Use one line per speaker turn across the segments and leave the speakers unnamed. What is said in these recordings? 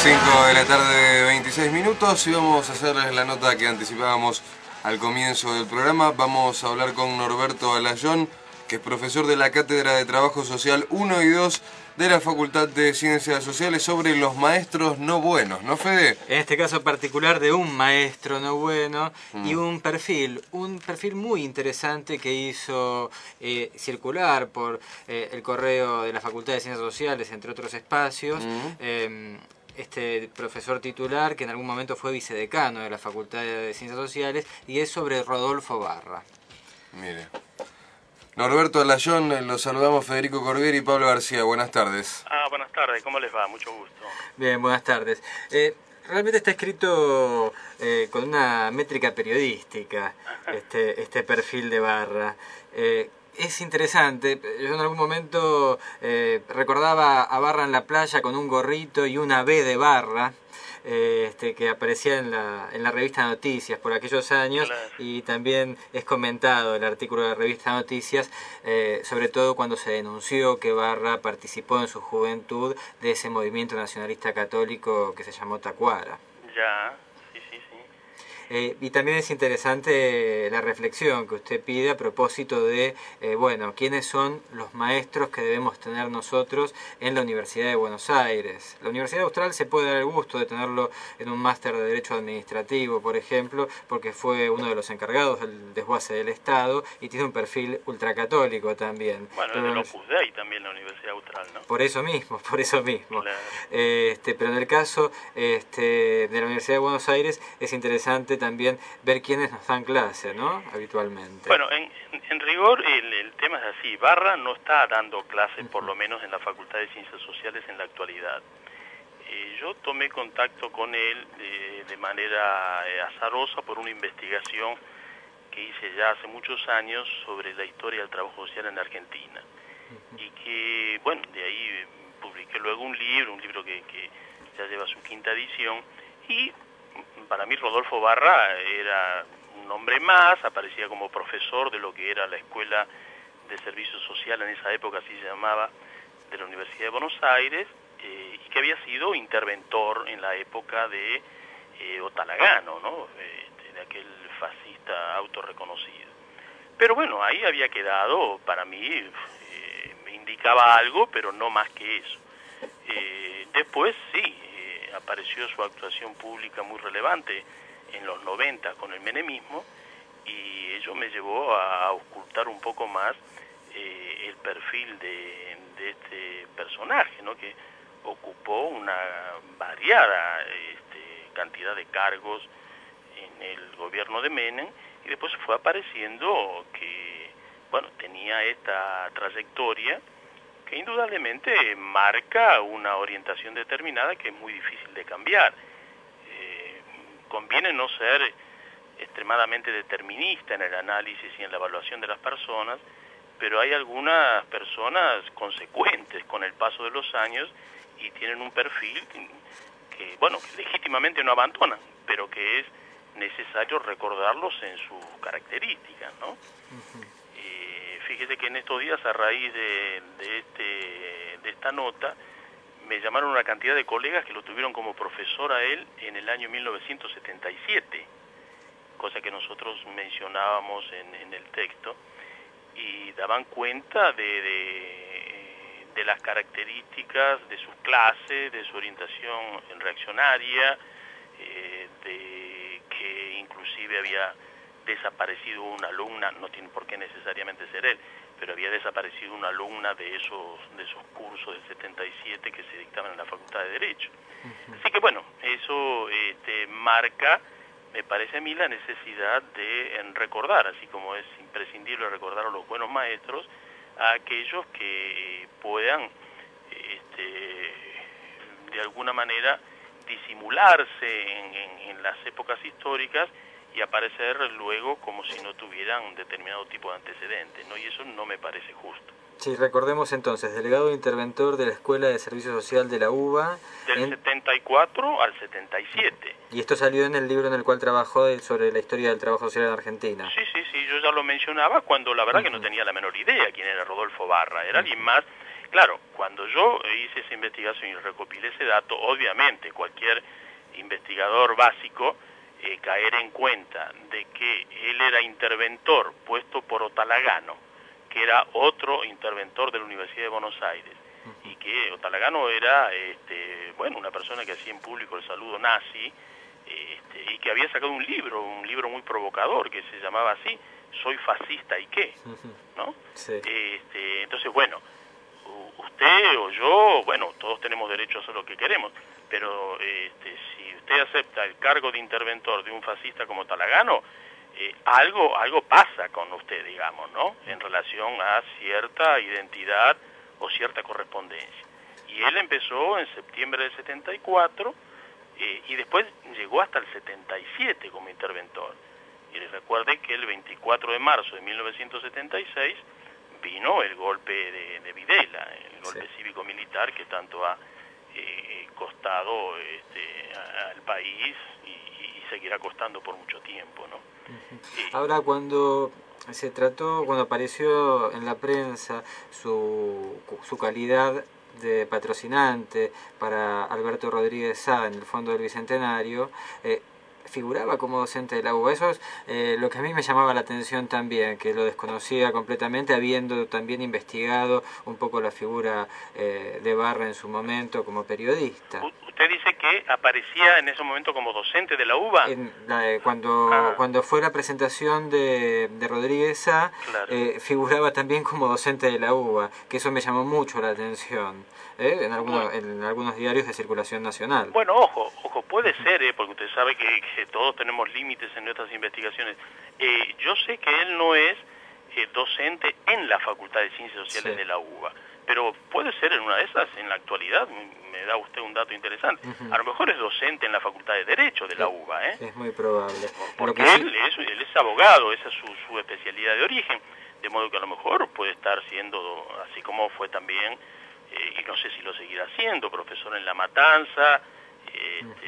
5 de la tarde, 26 minutos, y vamos a hacerles la nota que anticipábamos al comienzo del programa. Vamos a hablar con Norberto Alayón, que es profesor de la Cátedra de Trabajo Social 1 y 2 de la Facultad de Ciencias Sociales sobre los maestros no buenos, ¿no, Fede?
En este caso particular de un maestro no bueno y un perfil, un perfil muy interesante que hizo eh, circular por eh, el correo de la Facultad de Ciencias Sociales, entre otros espacios. Em, este profesor titular que en algún momento fue vicedecano de la Facultad de Ciencias Sociales y es sobre Rodolfo Barra.
Mire. Norberto Alayón, los saludamos Federico Corbier y Pablo García. Buenas tardes.
Ah, buenas tardes, ¿cómo les va? Mucho gusto.
Bien, buenas tardes. Eh, realmente está escrito eh, con una métrica periodística este, este perfil de Barra. Eh, es interesante, yo en algún momento recordaba a Barra en la playa con un gorrito y una B de Barra. Eh, este, que aparecía en la, en la revista Noticias por aquellos años y también es comentado el artículo de la revista Noticias, eh, sobre todo cuando se denunció que Barra participó en su juventud de ese movimiento nacionalista católico que se llamó Tacuara.
Ya,
eh, y también es interesante la reflexión que usted pide a propósito de, eh, bueno, quiénes son los maestros que debemos tener nosotros en la Universidad de Buenos Aires. La Universidad Austral se puede dar el gusto de tenerlo en un máster de Derecho Administrativo, por ejemplo, porque fue uno de los encargados del desguace del Estado y tiene un perfil ultracatólico también.
Bueno, pero, el Opus Dei también la Universidad Austral, ¿no?
Por eso mismo, por eso mismo. Este, pero en el caso este, de la Universidad de Buenos Aires es interesante también ver quiénes nos dan clase, ¿no? Habitualmente.
Bueno, en, rigor el, tema es así. Barra no está dando clases, por lo menos en la Facultad de Ciencias Sociales en la actualidad. Eh, yo tomé contacto con él eh, de manera eh, azarosa por una investigación que hice ya hace muchos años sobre la historia del trabajo social en Argentina. Y que, bueno, de ahí publiqué luego un libro, un libro que, que ya lleva su quinta edición, y para mí Rodolfo Barra era un hombre más, aparecía como profesor de lo que era la Escuela de Servicio Social en esa época, así se llamaba, de la Universidad de Buenos Aires, eh, y que había sido interventor en la época de eh, Otalagano, ¿no? Este, de aquel fascista autorreconocido. Pero bueno, ahí había quedado, para mí, eh, me indicaba algo, pero no más que eso. después sí, apareció su actuación pública muy relevante en los 90 con el menemismo y ello me llevó a ocultar un poco más eh, el perfil de, este personaje, ¿no? que ocupó una variada este, cantidad de cargos en el gobierno de Menem y después fue apareciendo que bueno tenía esta trayectoria que indudablemente marca una orientación determinada que es muy difícil de cambiar. Eh, conviene no ser extremadamente determinista en el análisis y en la evaluación de las personas, pero hay algunas personas consecuentes con el paso de los años y tienen un perfil que, bueno, legítimamente no abandonan, pero que es necesario recordarlos en sus características, ¿no? Fíjese que en estos días, a raíz de, este, de esta nota, me llamaron una cantidad de colegas que lo tuvieron como profesor a él en el año 1977, cosa que nosotros mencionábamos en, el texto, y daban cuenta de, de, las características de sus clases, de su orientación reaccionaria, eh, de que inclusive había desaparecido una alumna, no tiene por qué necesariamente ser él, pero había desaparecido una alumna de esos, de esos cursos del 77 que se dictaban en la Facultad de Derecho. Así que bueno, eso este, marca, me parece a mí, la necesidad de recordar, así como es imprescindible recordar a los buenos maestros, a aquellos que puedan este, de alguna manera disimularse en las épocas históricas y aparecer luego como si no tuvieran un determinado tipo de antecedentes, ¿no? Y eso no me parece justo.
Sí, recordemos entonces, delegado interventor de la Escuela de Servicio Social de la UBA.
Del 74 al 77.
Y esto salió en el libro en el cual trabajó sobre la historia del trabajo social en Argentina.
Sí, sí, sí, yo ya lo mencionaba cuando la verdad que no tenía la menor idea quién era Rodolfo Barra, era alguien más claro, cuando yo hice esa investigación y recopilé ese dato, obviamente cualquier investigador básico eh, caer en cuenta de que él era interventor puesto por Otalagano, que era otro interventor de la Universidad de Buenos Aires, y que Otalagano era, este, bueno, una persona que hacía en público el saludo nazi, este, y que había sacado un libro, un libro muy provocador que se llamaba así, Soy fascista y qué, ¿no? Este, entonces, bueno, usted o yo, bueno, todos tenemos derecho a hacer lo que queremos, pero este, si usted acepta el cargo de interventor de un fascista como Talagano, eh, algo, algo pasa con usted, digamos, ¿no? En relación a cierta identidad o cierta correspondencia. Y él empezó en septiembre del 74 eh, y después llegó hasta el 77 como interventor. Y recuerde que el 24 de marzo de 1976 vino el golpe de, de Videla, el golpe cívico-militar que tanto ha eh, costado este, al país y, seguirá costando por mucho tiempo. ¿no?
Ahora, cuando se trató, cuando apareció en la prensa su, su calidad de patrocinante para Alberto Rodríguez Sá en el Fondo del Bicentenario, eh, figuraba como docente de la UBA. Eso es eh, lo que a mí me llamaba la atención también, que lo desconocía completamente, habiendo también investigado un poco la figura eh, de Barra en su momento como periodista.
Usted dice que aparecía en ese momento como docente de la UBA.
cuando, ah. cuando fue la presentación de, de Rodríguez A, figuraba también como docente de la UBA, que eso me llamó mucho la atención. ¿eh? en, algunos, en algunos diarios de circulación nacional.
Bueno, ojo, ojo, puede ser, ¿eh? porque usted sabe que, todos tenemos límites en nuestras investigaciones. Eh, yo sé que él no es docente en la Facultad de Ciencias Sociales de la UBA, pero puede ser en una de esas, en la actualidad, me da usted un dato interesante. A lo mejor es docente en la Facultad de Derecho de la UBA. ¿eh?
Es muy probable.
Porque él, es, él es abogado, esa es su, su especialidad de origen, de modo que a lo mejor puede estar siendo, así como fue también eh, y no sé si lo seguirá haciendo, profesor en La Matanza,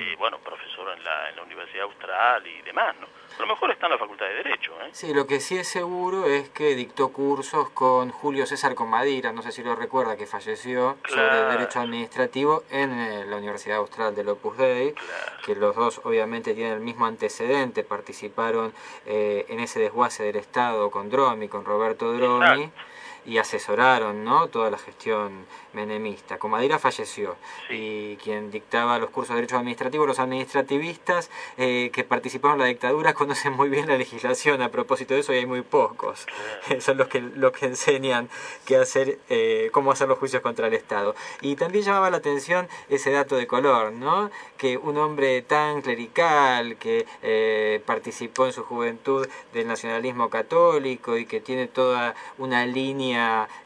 este, bueno, profesor en la, en la Universidad Austral y demás, ¿no? A lo mejor está en la Facultad de Derecho, ¿eh?
Sí, lo que sí es seguro es que dictó cursos con Julio César Comadira, no sé si lo recuerda, que falleció sobre Derecho Administrativo en eh, la Universidad Austral del Opus Dei, que los dos obviamente tienen el mismo antecedente, participaron eh, en ese desguace del Estado con Dromi, con Roberto Dromi y asesoraron ¿no? toda la gestión menemista. Comadira falleció y quien dictaba los cursos de Derecho Administrativo, los administrativistas eh, que participaron en la dictadura conocen muy bien la legislación a propósito de eso y hay muy pocos. Son los que, los que enseñan qué hacer, eh, cómo hacer los juicios contra el Estado. Y también llamaba la atención ese dato de color, ¿no? que un hombre tan clerical que eh, participó en su juventud del nacionalismo católico y que tiene toda una línea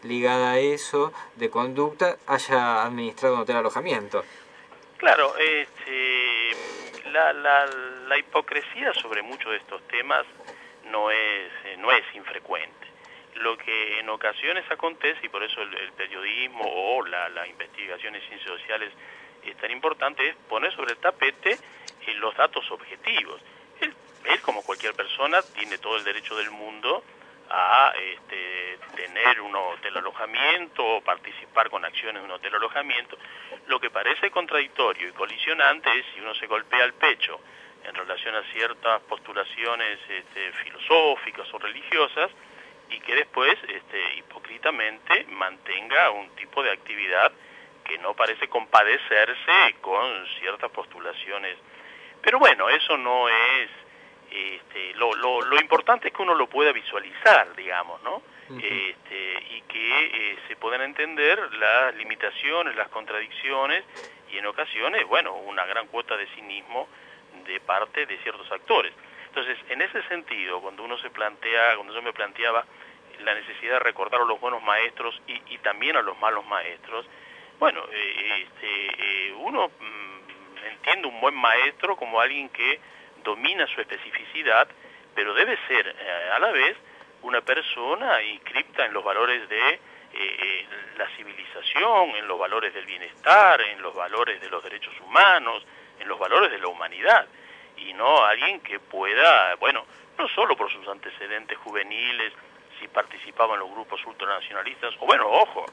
ligada a eso de conducta, haya administrado un hotel alojamiento.
Claro, este, la, la, la hipocresía sobre muchos de estos temas no es, eh, no es infrecuente. Lo que en ocasiones acontece, y por eso el, periodismo o la, la, investigación en ciencias sociales es tan importante, es poner sobre el tapete eh, los datos objetivos. Él, él, como cualquier persona, tiene todo el derecho del mundo a este, tener un hotel alojamiento o participar con acciones de un hotel alojamiento. Lo que parece contradictorio y colisionante es si uno se golpea el pecho en relación a ciertas postulaciones este, filosóficas o religiosas y que después este, hipócritamente mantenga un tipo de actividad que no parece compadecerse con ciertas postulaciones. Pero bueno, eso no es este, lo, lo, lo, importante es que uno lo pueda visualizar, digamos, ¿no? este, y que eh, se puedan entender las limitaciones, las contradicciones y en ocasiones, bueno, una gran cuota de cinismo de parte de ciertos actores. Entonces, en ese sentido, cuando uno se plantea, cuando yo me planteaba la necesidad de recordar a los buenos maestros y, y también a los malos maestros, bueno, eh, este, eh, uno mm, entiende un buen maestro como alguien que domina su especificidad, pero debe ser eh, a la vez una persona inscripta en los valores de eh, eh, la civilización, en los valores del bienestar, en los valores de los derechos humanos, en los valores de la humanidad, y no alguien que pueda, bueno, no solo por sus antecedentes juveniles, si participaba en los grupos ultranacionalistas, o bueno, ojo,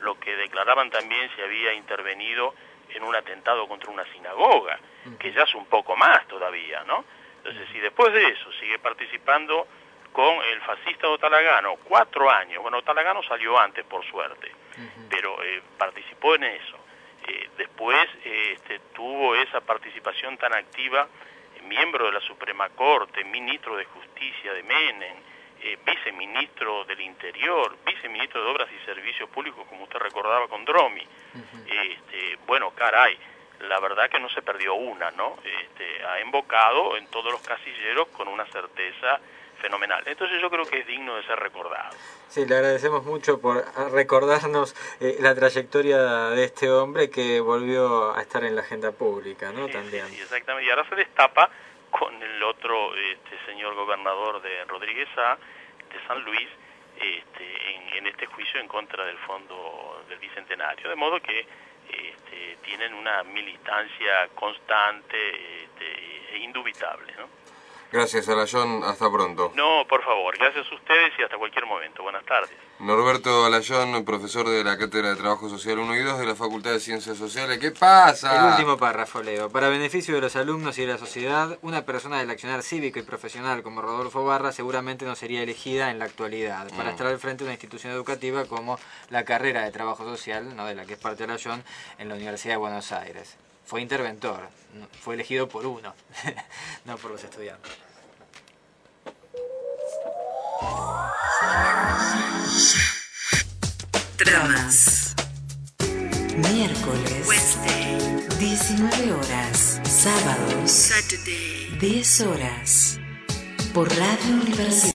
lo que declaraban también si había intervenido en un atentado contra una sinagoga, que ya es un poco más todavía, ¿no? Entonces, si después de eso sigue participando con el fascista Otalagano, cuatro años, bueno, Otalagano salió antes, por suerte, pero eh, participó en eso. Eh, después eh, este, tuvo esa participación tan activa, miembro de la Suprema Corte, ministro de de viceministro del Interior, viceministro de Obras y Servicios Públicos, como usted recordaba con Dromi. este, bueno, caray, la verdad que no se perdió una, ¿no? Este, ha embocado en todos los casilleros con una certeza fenomenal. Entonces yo creo que es digno de ser recordado.
Sí, le agradecemos mucho por recordarnos eh, la trayectoria de este hombre que volvió a estar en la agenda pública, ¿no? También.
Sí, exactamente. Y ahora se destapa con el otro este, señor gobernador de Rodríguez A, San Luis, este, en, en, este juicio en contra del fondo del Bicentenario. De modo que este, tienen una militancia constante este, e indubitable, ¿no?
Gracias, Alayón. Hasta pronto.
No, por favor. Gracias a ustedes y hasta cualquier momento. Buenas tardes.
Norberto Alayón, profesor de la Cátedra de Trabajo Social 1 y 2 de la Facultad de Ciencias Sociales. ¿Qué pasa?
El último párrafo, Leo. Para beneficio de los alumnos y de la sociedad, una persona del accionar cívico y profesional como Rodolfo Barra seguramente no sería elegida en la actualidad para mm. estar al frente de una institución educativa como la carrera de Trabajo Social, ¿no? de la que es parte Alayón, en la Universidad de Buenos Aires fue interventor, fue elegido por uno, no por los estudiantes.
Tramas. Miércoles. 19 horas. Sábados. 10 horas. Por Radio Universidad.